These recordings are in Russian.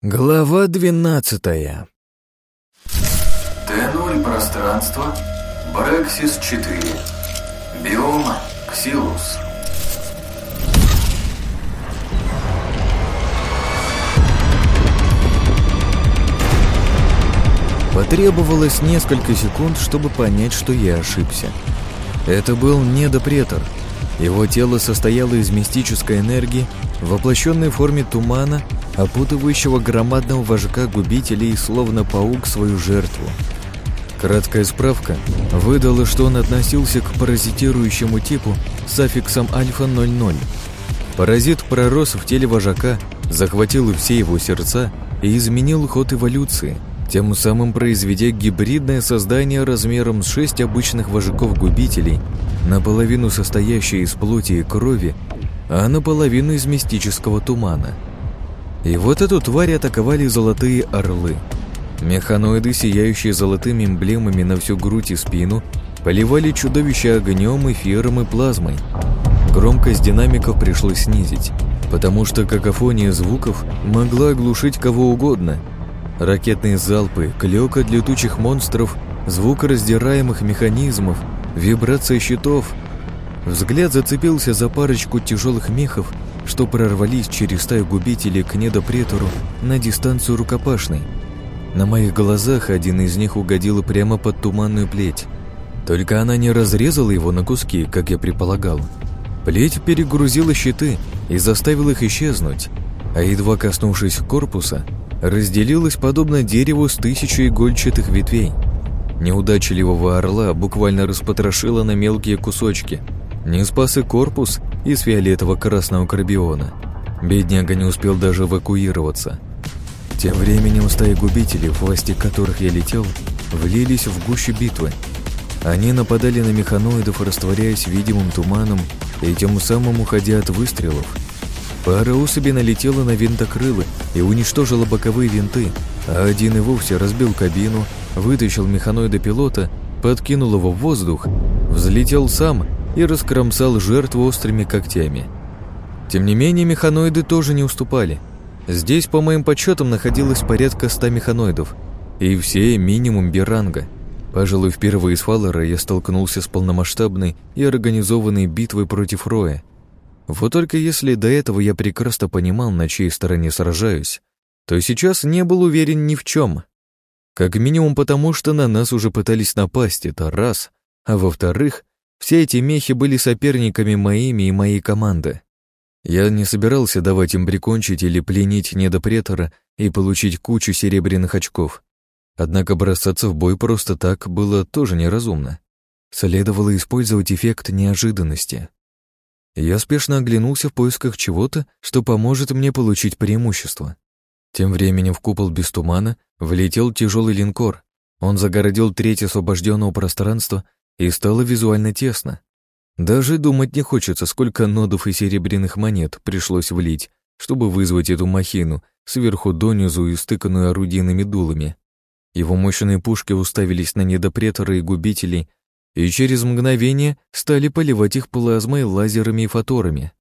Глава двенадцатая Т0 пространство, Брексис 4, биом Ксилус. Потребовалось несколько секунд, чтобы понять, что я ошибся. Это был недопретор. Его тело состояло из мистической энергии, воплощенной в форме тумана, опутывающего громадного вожака губителей, словно паук свою жертву. Краткая справка выдала, что он относился к паразитирующему типу с аффиксом альфа-00. Паразит пророс в теле вожака, захватил все его сердца и изменил ход эволюции, тем самым произведя гибридное создание размером с шесть обычных вожаков-губителей, наполовину состоящее из плоти и крови, а наполовину из мистического тумана. И вот эту тварь атаковали золотые орлы – Механоиды, сияющие золотыми эмблемами на всю грудь и спину, поливали чудовище огнем, эфиром и плазмой. Громкость динамиков пришлось снизить, потому что какофония звуков могла оглушить кого угодно. Ракетные залпы, клёкот летучих монстров, звук раздираемых механизмов, вибрация щитов. Взгляд зацепился за парочку тяжелых мехов, что прорвались через стаю губителей к недопретору на дистанцию рукопашной – на моих глазах один из них угодил прямо под туманную плеть. Только она не разрезала его на куски, как я предполагал. Плеть перегрузила щиты и заставила их исчезнуть, а едва коснувшись корпуса, разделилась подобно дереву с тысячей игольчатых ветвей. Неудачливого орла буквально распотрошила на мелкие кусочки. Не спас и корпус из фиолетово-красного карбиона. Бедняга не успел даже эвакуироваться. Тем временем стаи губителей, в власти которых я летел, влились в гущу битвы. Они нападали на механоидов, растворяясь видимым туманом и тем самым уходя от выстрелов. Пара особей налетела на винтокрылы и уничтожила боковые винты, а один и вовсе разбил кабину, вытащил механоида пилота, подкинул его в воздух, взлетел сам и раскромсал жертву острыми когтями. Тем не менее, механоиды тоже не уступали – Здесь, по моим подсчетам, находилось порядка ста механоидов, и все минимум биранга. Пожалуй, впервые с Фаллера я столкнулся с полномасштабной и организованной битвой против Роя. Вот только если до этого я прекрасно понимал, на чьей стороне сражаюсь, то сейчас не был уверен ни в чем. Как минимум потому, что на нас уже пытались напасть, это раз, а во-вторых, все эти мехи были соперниками моими и моей команды. Я не собирался давать им прикончить или пленить недопретора и получить кучу серебряных очков. Однако бросаться в бой просто так было тоже неразумно. Следовало использовать эффект неожиданности. Я спешно оглянулся в поисках чего-то, что поможет мне получить преимущество. Тем временем в купол без тумана влетел тяжелый линкор. Он загородил треть освобожденного пространства и стало визуально тесно. Даже думать не хочется, сколько нодов и серебряных монет пришлось влить, чтобы вызвать эту махину, сверху донизу и стыканную орудийными дулами. Его мощные пушки уставились на недопретора и губителей, и через мгновение стали поливать их плазмой, лазерами и фоторами.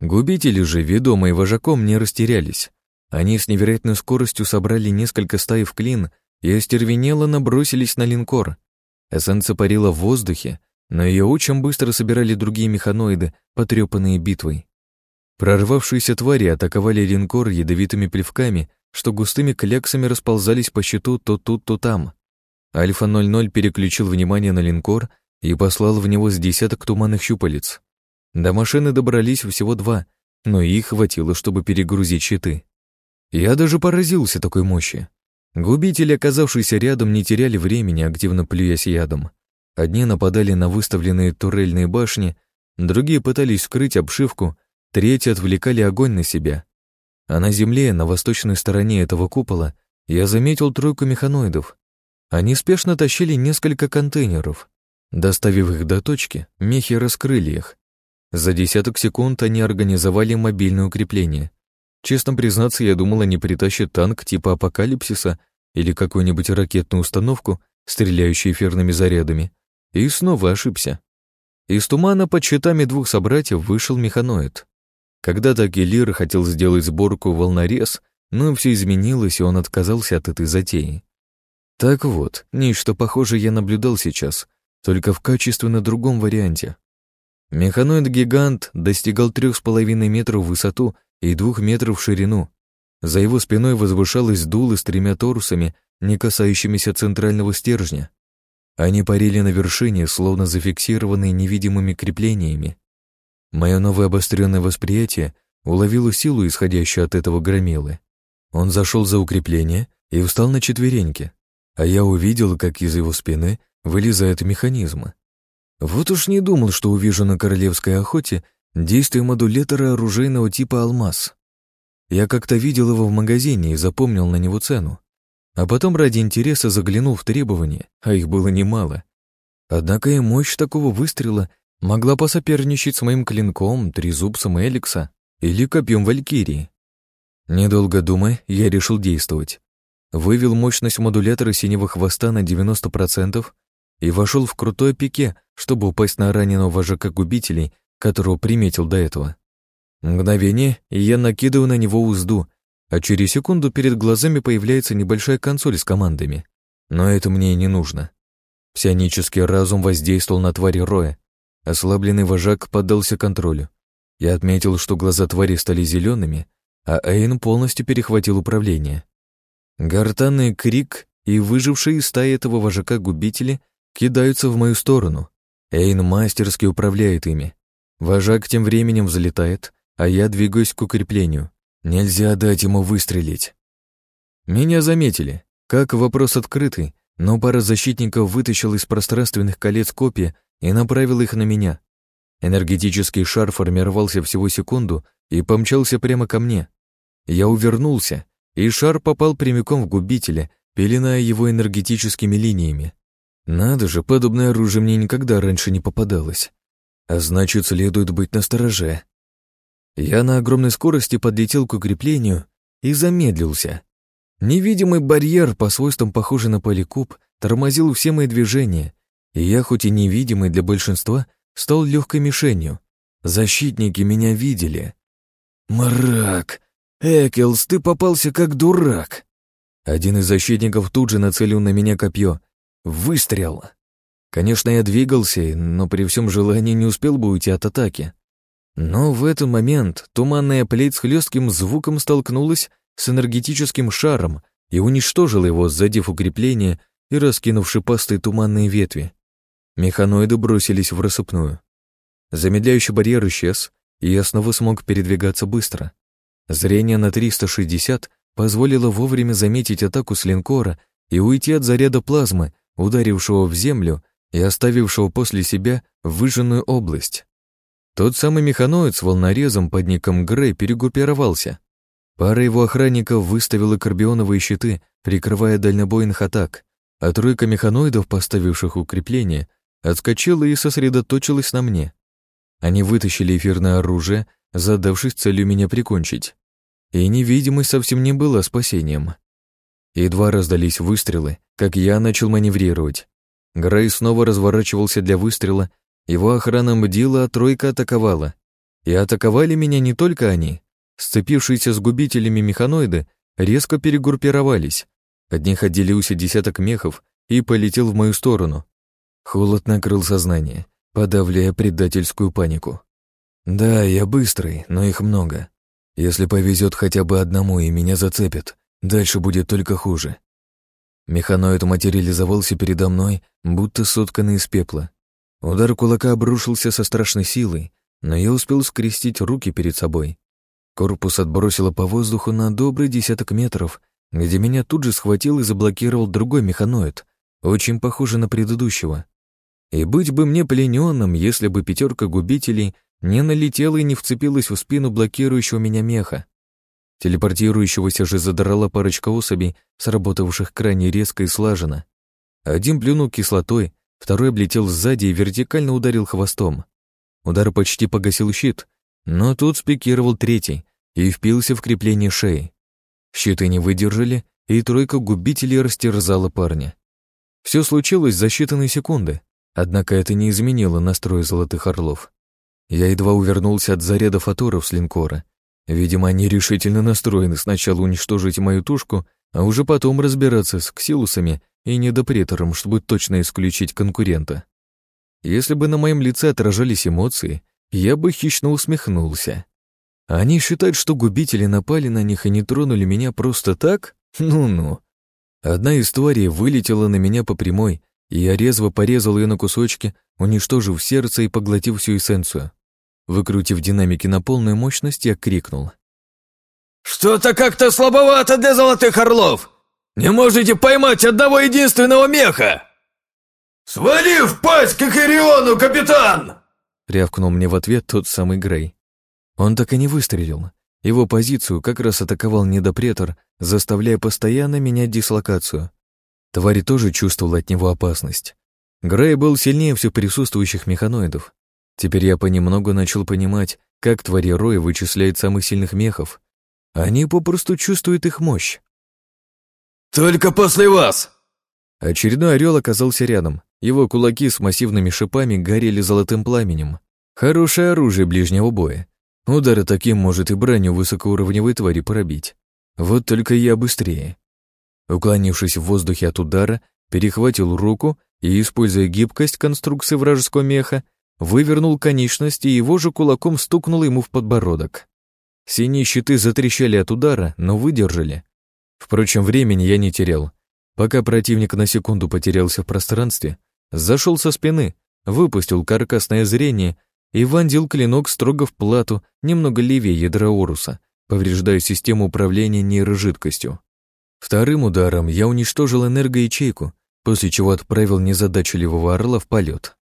Губители же, ведомые вожаком, не растерялись. Они с невероятной скоростью собрали несколько стаи в клин и остервенело набросились на линкор. Эссенция парила в воздухе, но ее очень быстро собирали другие механоиды, потрепанные битвой. Прорвавшиеся твари атаковали линкор ядовитыми плевками, что густыми кляксами расползались по щиту то тут, то там. Альфа-00 переключил внимание на линкор и послал в него с десяток туманных щупалец. До машины добрались всего два, но их хватило, чтобы перегрузить щиты. Я даже поразился такой мощи. Губители, оказавшиеся рядом, не теряли времени, активно плюясь ядом. Одни нападали на выставленные турельные башни, другие пытались скрыть обшивку, третьи отвлекали огонь на себя. А на земле, на восточной стороне этого купола, я заметил тройку механоидов. Они спешно тащили несколько контейнеров. Доставив их до точки, мехи раскрыли их. За десяток секунд они организовали мобильное укрепление. Честно признаться, я думал, они притащат танк типа Апокалипсиса или какую-нибудь ракетную установку, стреляющую эфирными зарядами. И снова ошибся. Из тумана под щитами двух собратьев вышел механоид. Когда-то Келир хотел сделать сборку волнорез, но все изменилось, и он отказался от этой затеи. Так вот, нечто похожее я наблюдал сейчас, только в качественно другом варианте. Механоид-гигант достигал трех с половиной метров в высоту и двух метров в ширину. За его спиной возвышалось дуло с тремя торусами, не касающимися центрального стержня. Они парили на вершине, словно зафиксированные невидимыми креплениями. Мое новое обостренное восприятие уловило силу, исходящую от этого громилы. Он зашел за укрепление и встал на четвереньки, а я увидел, как из его спины вылезает механизм. Вот уж не думал, что увижу на королевской охоте действие модулятора оружейного типа «Алмаз». Я как-то видел его в магазине и запомнил на него цену. А потом ради интереса заглянул в требования, а их было немало. Однако и мощь такого выстрела могла посоперничать с моим клинком, трезубцем Эликса или копьем Валькирии. Недолго думая, я решил действовать. Вывел мощность модулятора синего хвоста на 90% и вошел в крутое пике, чтобы упасть на раненого вожака губителей, которого приметил до этого. Мгновение, и я накидываю на него узду, а через секунду перед глазами появляется небольшая консоль с командами. Но это мне и не нужно. Псионический разум воздействовал на твари Роя. Ослабленный вожак поддался контролю. Я отметил, что глаза твари стали зелеными, а Эйн полностью перехватил управление. Гортанный крик и выжившие стаи этого вожака-губители кидаются в мою сторону. Эйн мастерски управляет ими. Вожак тем временем взлетает, а я двигаюсь к укреплению. Нельзя дать ему выстрелить. Меня заметили. Как вопрос открытый, но пара защитников вытащила из пространственных колец копья и направила их на меня. Энергетический шар формировался всего секунду и помчался прямо ко мне. Я увернулся, и шар попал прямиком в губителя, пеленая его энергетическими линиями. Надо же, подобное оружие мне никогда раньше не попадалось. А значит, следует быть настороже. Я на огромной скорости подлетел к укреплению и замедлился. Невидимый барьер, по свойствам похожий на поликуб, тормозил все мои движения, и я, хоть и невидимый для большинства, стал легкой мишенью. Защитники меня видели. «Мрак! Экелс, ты попался как дурак!» Один из защитников тут же нацелил на меня копье. Выстрел! Конечно, я двигался, но при всем желании не успел бы уйти от атаки. Но в этот момент туманная плеть с хлестким звуком столкнулась с энергетическим шаром и уничтожила его, задев укрепление и раскинув шипастые туманные ветви. Механоиды бросились в рассыпную. Замедляющий барьер исчез, и я снова смог передвигаться быстро. Зрение на 360 позволило вовремя заметить атаку с линкора и уйти от заряда плазмы, ударившего в землю и оставившего после себя выжженную область. Тот самый механоид с волнорезом под ником Грей перегруппировался. Пара его охранников выставила карбионовые щиты, прикрывая дальнобойных атак, а тройка механоидов, поставивших укрепление, отскочила и сосредоточилась на мне. Они вытащили эфирное оружие, задавшись целью меня прикончить. И невидимость совсем не была спасением. Едва раздались выстрелы, как я начал маневрировать. Грей снова разворачивался для выстрела, его охрана бдила, а тройка атаковала. И атаковали меня не только они. Сцепившиеся с губителями механоиды резко перегруппировались. От них отделился десяток мехов и полетел в мою сторону. Холод накрыл сознание, подавляя предательскую панику. Да, я быстрый, но их много. Если повезет хотя бы одному и меня зацепят, дальше будет только хуже. Механоид материализовался передо мной, будто сотканный из пепла. Удар кулака обрушился со страшной силой, но я успел скрестить руки перед собой. Корпус отбросило по воздуху на добрый десяток метров, где меня тут же схватил и заблокировал другой механоид, очень похожий на предыдущего. И быть бы мне плененным, если бы пятерка губителей не налетела и не вцепилась в спину блокирующего меня меха. Телепортирующегося же задрала парочка особей, сработавших крайне резко и слаженно. Один плюнул кислотой, Второй облетел сзади и вертикально ударил хвостом. Удар почти погасил щит, но тут спикировал третий и впился в крепление шеи. Щиты не выдержали, и тройка губителей растерзала парня. Все случилось за считанные секунды, однако это не изменило настрой золотых орлов. Я едва увернулся от заряда фаторов с линкора, Видимо, они решительно настроены сначала уничтожить мою тушку, а уже потом разбираться с ксилусами и недопретором, чтобы точно исключить конкурента. Если бы на моем лице отражались эмоции, я бы хищно усмехнулся. Они считают, что губители напали на них и не тронули меня просто так? Ну-ну. Одна из тварей вылетела на меня по прямой, и я резво порезал ее на кусочки, уничтожив сердце и поглотив всю эссенцию. Выкрутив динамики на полную мощность, я крикнул. «Что-то как-то слабовато для золотых орлов! Не можете поймать одного единственного меха!» «Свали в пасть к Экириону, капитан!» Рявкнул мне в ответ тот самый Грей. Он так и не выстрелил. Его позицию как раз атаковал недопретор, заставляя постоянно менять дислокацию. Тварь тоже чувствовала от него опасность. Грей был сильнее всех присутствующих механоидов. Теперь я понемногу начал понимать, как твари Роя вычисляет самых сильных мехов. Они попросту чувствуют их мощь. «Только после вас!» Очередной орел оказался рядом. Его кулаки с массивными шипами горели золотым пламенем. Хорошее оружие ближнего боя. Удары таким может и броню высокоуровневой твари пробить. Вот только я быстрее. Уклонившись в воздухе от удара, перехватил руку и, используя гибкость конструкции вражеского меха, вывернул конечность и его же кулаком стукнул ему в подбородок. Синие щиты затрещали от удара, но выдержали. Впрочем, времени я не терял. Пока противник на секунду потерялся в пространстве, зашел со спины, выпустил каркасное зрение и вонзил клинок строго в плату, немного левее ядра Оруса, повреждая систему управления нейрожидкостью. Вторым ударом я уничтожил энергоячейку, после чего отправил незадачливого орла в полет.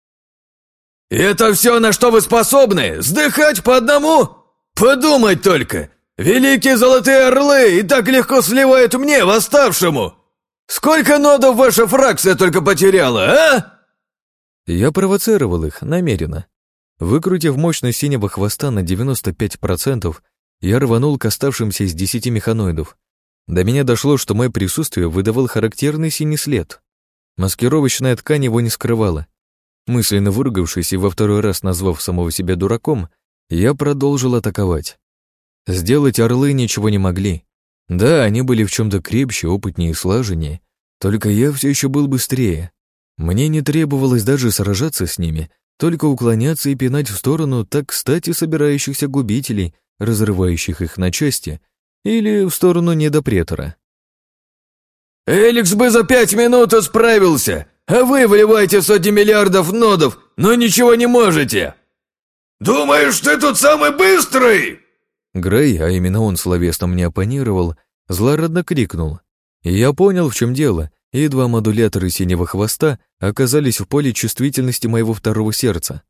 «Это все, на что вы способны? Сдыхать по одному? Подумать только! Великие золотые орлы и так легко сливают мне, восставшему! Сколько нодов ваша фракция только потеряла, а?» Я провоцировал их намеренно. Выкрутив мощность синего хвоста на 95%, я рванул к оставшимся из десяти механоидов. До меня дошло, что мое присутствие выдавал характерный синий след. Маскировочная ткань его не скрывала. Мысленно выругавшись и во второй раз назвав самого себя дураком, я продолжил атаковать. Сделать орлы ничего не могли. Да, они были в чем-то крепче, опытнее и слаженнее, только я все еще был быстрее. Мне не требовалось даже сражаться с ними, только уклоняться и пинать в сторону так кстати собирающихся губителей, разрывающих их на части, или в сторону недопретора. «Эликс бы за пять минут справился, а вы выливаете сотни миллиардов нодов, но ничего не можете!» «Думаешь, ты тут самый быстрый?» Грей, а именно он словесно мне оппонировал, злорадно крикнул. И я понял, в чем дело, и два модулятора синего хвоста оказались в поле чувствительности моего второго сердца.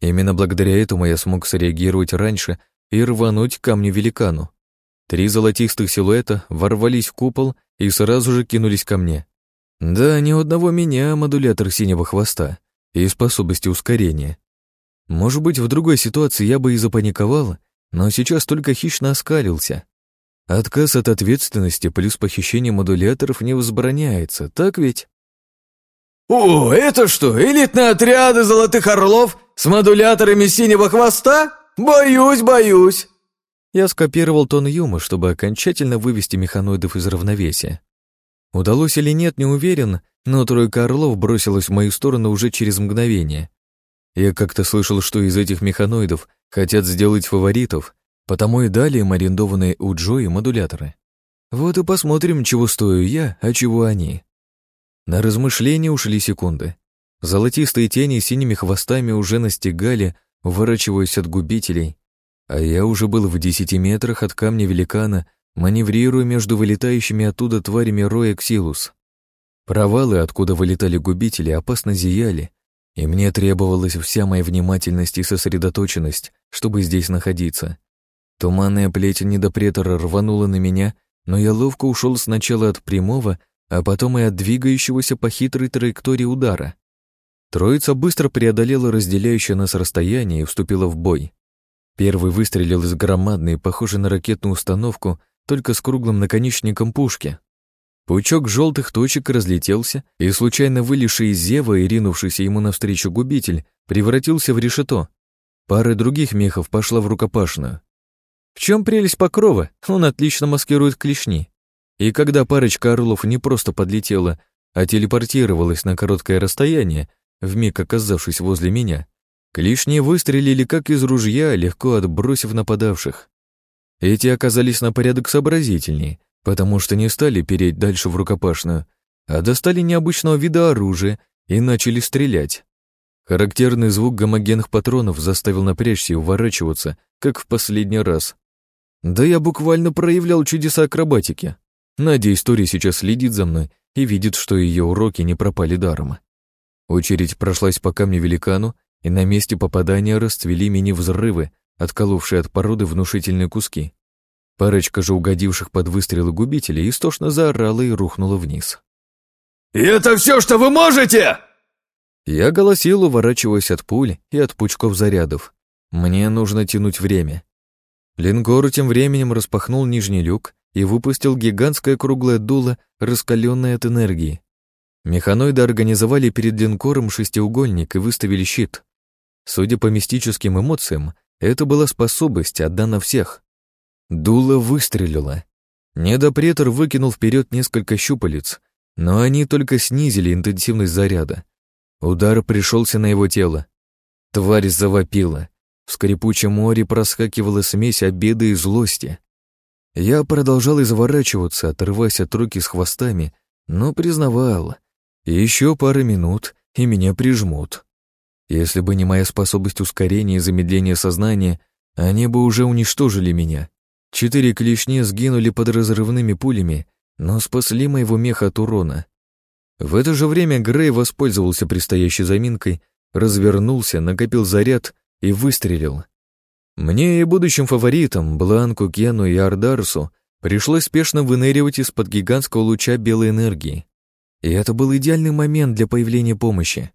Именно благодаря этому я смог среагировать раньше и рвануть камню великану. Три золотистых силуэта ворвались в купол и сразу же кинулись ко мне. Да, ни у одного меня модулятор синего хвоста и способности ускорения. Может быть, в другой ситуации я бы и запаниковал, но сейчас только хищно оскалился. Отказ от ответственности плюс похищение модуляторов не возбраняется, так ведь? «О, это что, элитные отряды золотых орлов с модуляторами синего хвоста? Боюсь, боюсь!» Я скопировал тон Юма, чтобы окончательно вывести механоидов из равновесия. Удалось или нет, не уверен, но тройка орлов бросилась в мою сторону уже через мгновение. Я как-то слышал, что из этих механоидов хотят сделать фаворитов, потому и дали им арендованные у Джои модуляторы. Вот и посмотрим, чего стою я, а чего они. На размышления ушли секунды. Золотистые тени синими хвостами уже настигали, уворачиваясь от губителей, а я уже был в десяти метрах от камня великана, маневрируя между вылетающими оттуда тварями роя Ксилус. Провалы, откуда вылетали губители, опасно зияли, и мне требовалась вся моя внимательность и сосредоточенность, чтобы здесь находиться. Туманная плеть недопретора рванула на меня, но я ловко ушел сначала от прямого, а потом и от двигающегося по хитрой траектории удара. Троица быстро преодолела разделяющее нас расстояние и вступила в бой. Первый выстрелил из громадной, похожей на ракетную установку, только с круглым наконечником пушки. Пучок желтых точек разлетелся, и случайно вылезший из зева и ринувшийся ему навстречу губитель превратился в решето. Пара других мехов пошла в рукопашную. В чем прелесть покрова? Он отлично маскирует клешни. И когда парочка орлов не просто подлетела, а телепортировалась на короткое расстояние, вмиг оказавшись возле меня, клешни выстрелили как из ружья, легко отбросив нападавших. Эти оказались на порядок сообразительнее, потому что не стали переть дальше в рукопашную, а достали необычного вида оружия и начали стрелять. Характерный звук гомогенных патронов заставил напрячься и уворачиваться, как в последний раз. Да я буквально проявлял чудеса акробатики. Надя история сейчас следит за мной и видит, что ее уроки не пропали даром. Очередь прошлась по камню великану, и на месте попадания расцвели мини-взрывы, отколовшие от породы внушительные куски. Парочка же угодивших под выстрелы губителей истошно заорала и рухнула вниз. «И это все, что вы можете?» Я голосил, уворачиваясь от пуль и от пучков зарядов. Мне нужно тянуть время. Лингор тем временем распахнул нижний люк и выпустил гигантское круглое дуло, раскаленное от энергии. Механоиды организовали перед линкором шестиугольник и выставили щит. Судя по мистическим эмоциям, это была способность, отдана всех. Дуло выстрелило. Недопретор выкинул вперед несколько щупалец, но они только снизили интенсивность заряда. Удар пришелся на его тело. Тварь завопила. В скрипучем море проскакивала смесь обиды и злости. Я продолжал изворачиваться, отрываясь от руки с хвостами, но признавал. Еще пара минут, и меня прижмут. Если бы не моя способность ускорения и замедления сознания, они бы уже уничтожили меня. Четыре клешни сгинули под разрывными пулями, но спасли моего меха от урона. В это же время Грей воспользовался предстоящей заминкой, развернулся, накопил заряд и выстрелил. Мне и будущим фаворитам, Бланку, Кену и Ардарсу, пришлось спешно выныривать из-под гигантского луча белой энергии. И это был идеальный момент для появления помощи.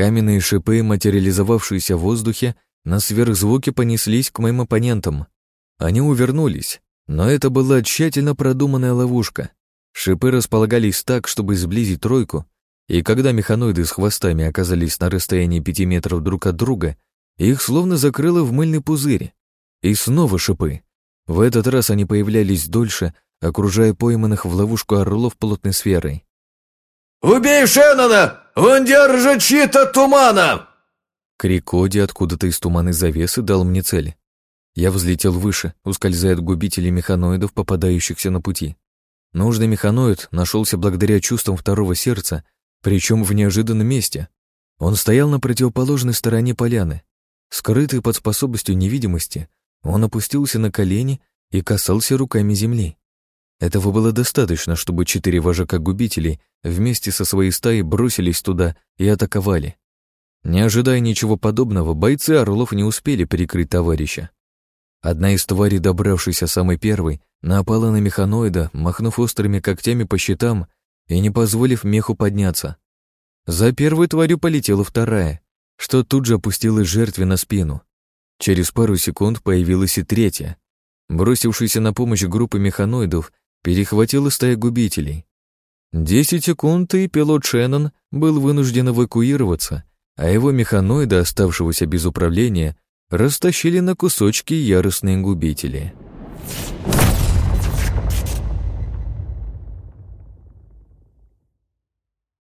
Каменные шипы, материализовавшиеся в воздухе, на сверхзвуке понеслись к моим оппонентам. Они увернулись, но это была тщательно продуманная ловушка. Шипы располагались так, чтобы сблизить тройку, и когда механоиды с хвостами оказались на расстоянии пяти метров друг от друга, их словно закрыло в мыльный пузырь. И снова шипы. В этот раз они появлялись дольше, окружая пойманных в ловушку орлов плотной сферой. «Убей Шеннона! Он держит щит тумана!» Крик Оди откуда-то из туманной завесы дал мне цель. Я взлетел выше, ускользая от губителей механоидов, попадающихся на пути. Нужный механоид нашелся благодаря чувствам второго сердца, причем в неожиданном месте. Он стоял на противоположной стороне поляны. Скрытый под способностью невидимости, он опустился на колени и касался руками земли. Этого было достаточно, чтобы четыре вожака губителей вместе со своей стаей бросились туда и атаковали. Не ожидая ничего подобного, бойцы Орлов не успели перекрыть товарища. Одна из тварей, добравшейся самой первой, напала на механоида, махнув острыми когтями по щитам и не позволив меху подняться. За первой тварью полетела вторая, что тут же опустилась жертве на спину. Через пару секунд появилась и третья. Бросившаяся на помощь группа механоидов перехватила стая губителей. Десять секунд, и пилот Шеннон был вынужден эвакуироваться, а его механоида, оставшегося без управления, растащили на кусочки яростные губители.